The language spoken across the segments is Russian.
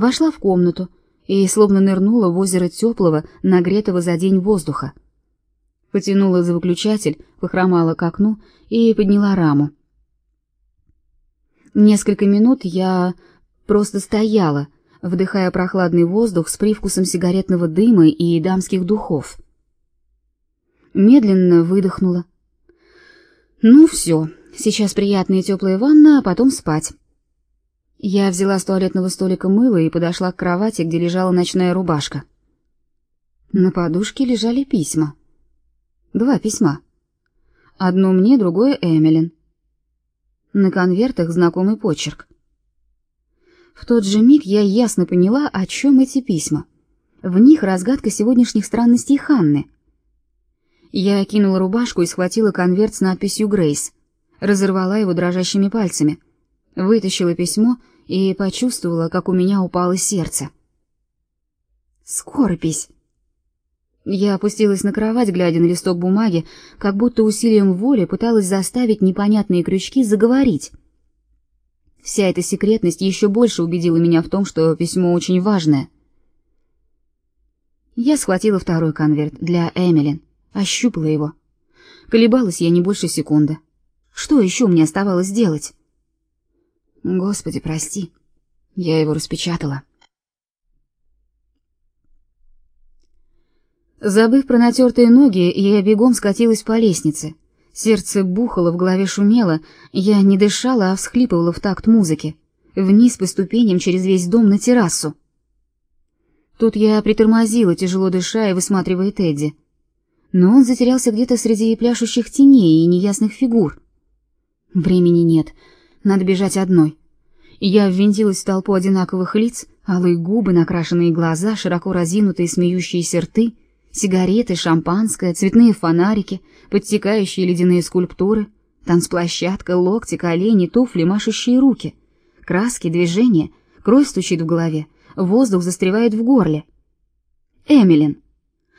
Вошла в комнату и словно нырнула в озеро теплого, нагретого за день воздуха. Потянула за выключатель, похромала к окну и подняла раму. Несколько минут я просто стояла, вдыхая прохладный воздух с привкусом сигаретного дыма и дамских духов. Медленно выдохнула. Ну все, сейчас приятная теплая ванна, а потом спать. Я взяла с туалетного столика мыло и подошла к кровати, где лежала ночная рубашка. На подушке лежали письма. Два письма. Одно мне, другое Эмилин. На конвертах знакомый почерк. В тот же миг я ясно поняла, о чем эти письма. В них разгадка сегодняшних странностей Ханны. Я кинула рубашку и схватила конверт с надписью «Грейс», разорвала его дрожащими пальцами, вытащила письмо и почувствовала, как у меня упало сердце. Скоропись. Я опустилась на кровать, глядя на листок бумаги, как будто усилием воли пыталась заставить непонятные крючки заговорить. Вся эта секретность еще больше убедила меня в том, что письмо очень важное. Я схватила второй конверт для Эмилин, ощупала его. Колебалась я не больше секунды. Что еще мне оставалось делать? Господи, прости. Я его распечатала. Забыв про натертые ноги, я бегом скатилась по лестнице. Сердце бухало, в голове шумело, я не дышала, а всхлипывала в такт музыки. Вниз по ступеням через весь дом на террасу. Тут я притормозила, тяжело дыша и высматривая Тедди. Но он затерялся где-то среди пляшущих теней и неясных фигур. Времени нет, надо бежать одной. Я ввинтилась в толпу одинаковых лиц, алые губы, накрашенные глаза, широко разинутые смеющиеся рты — Сигареты, шампанское, цветные фонарики, подтекающие ледяные скульптуры, танцплощадка, локти, колени, туфли, машущие руки. Краски, движения, кровь стучит в голове, воздух застревает в горле. Эмилин.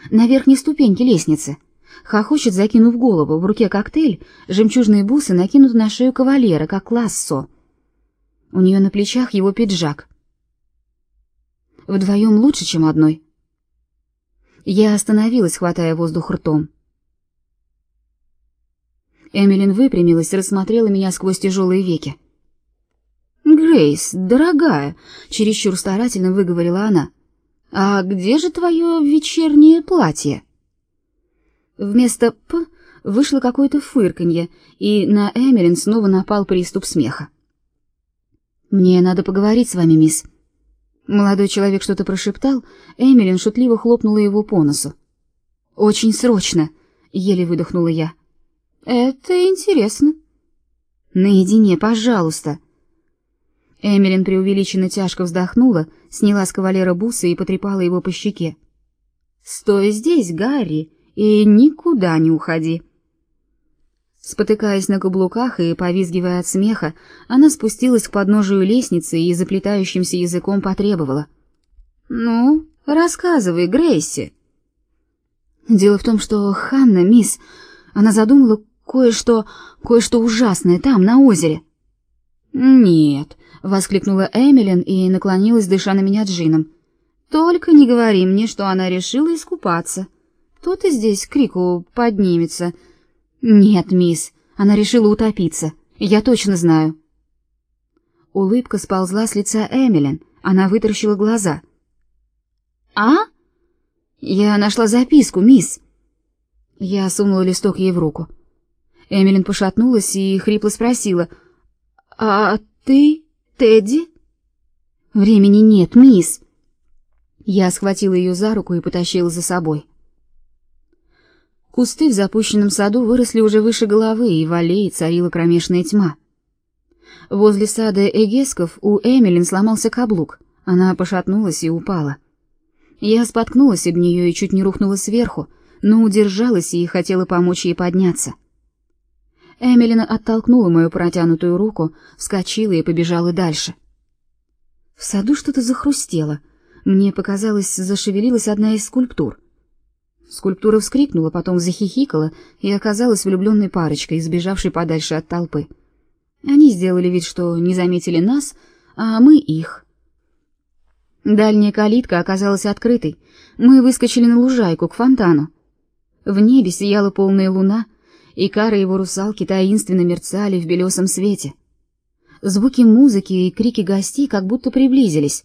На верхней ступеньке лестницы. Хохочет, закинув голову, в руке коктейль, жемчужные бусы накинуты на шею кавалера, как лассо. У нее на плечах его пиджак. Вдвоем лучше, чем одной. Я остановилась, хватая воздух ртом. Эмилин выпрямилась, рассмотрела меня сквозь тяжелые веки. «Грейс, дорогая», — чересчур старательно выговорила она, — «а где же твое вечернее платье?» Вместо «п» вышло какое-то фырканье, и на Эмилин снова напал приступ смеха. «Мне надо поговорить с вами, мисс», Молодой человек что-то прошептал, Эмилин шутливо хлопнула его по носу. «Очень срочно!» — еле выдохнула я. «Это интересно». «Наедине, пожалуйста!» Эмилин преувеличенно тяжко вздохнула, сняла с кавалера бусы и потрепала его по щеке. «Стой здесь, Гарри, и никуда не уходи!» Спотыкаясь на каблуках и повизгивая от смеха, она спустилась к подножию лестницы и заплетающимся языком потребовала: "Ну, рассказывай, Грейси". Дело в том, что Ханна, мисс, она задумала кое-что, кое-что ужасное там на озере. "Нет", воскликнула Эмилин и наклонилась, дыша на меня джином. "Только не говори мне, что она решила искупаться. Кто-то здесь крику поднимется". Нет, мисс, она решила утопиться. Я точно знаю. Улыбка сползла с лица Эмилин. Она вытаращила глаза. А? Я нашла записку, мисс. Я сунула листок ей в руку. Эмилин пошатнулась и хрипло спросила: "А ты, Тедди?" "Времени нет, мисс." Я схватила ее за руку и потащила за собой. Кусты в запущенном саду выросли уже выше головы, и в аллее царила кромешная тьма. Возле сада Эгесков у Эмилин сломался каблук. Она пошатнулась и упала. Я споткнулась об нее и чуть не рухнула сверху, но удержалась и хотела помочь ей подняться. Эмилина оттолкнула мою протянутую руку, вскочила и побежала дальше. В саду что-то захрустело. Мне показалось, зашевелилась одна из скульптур. Скульптура вскрикнула, потом захихикала и оказалась влюбленной парочкой, сбежавшей подальше от толпы. Они сделали вид, что не заметили нас, а мы их. Дальняя калитка оказалась открытой. Мы выскочили на лужайку к фонтану. В небе сияла полная луна, и кары его русалки таинственно мерцали в белесом свете. Звуки музыки и крики гостей как будто приблизились.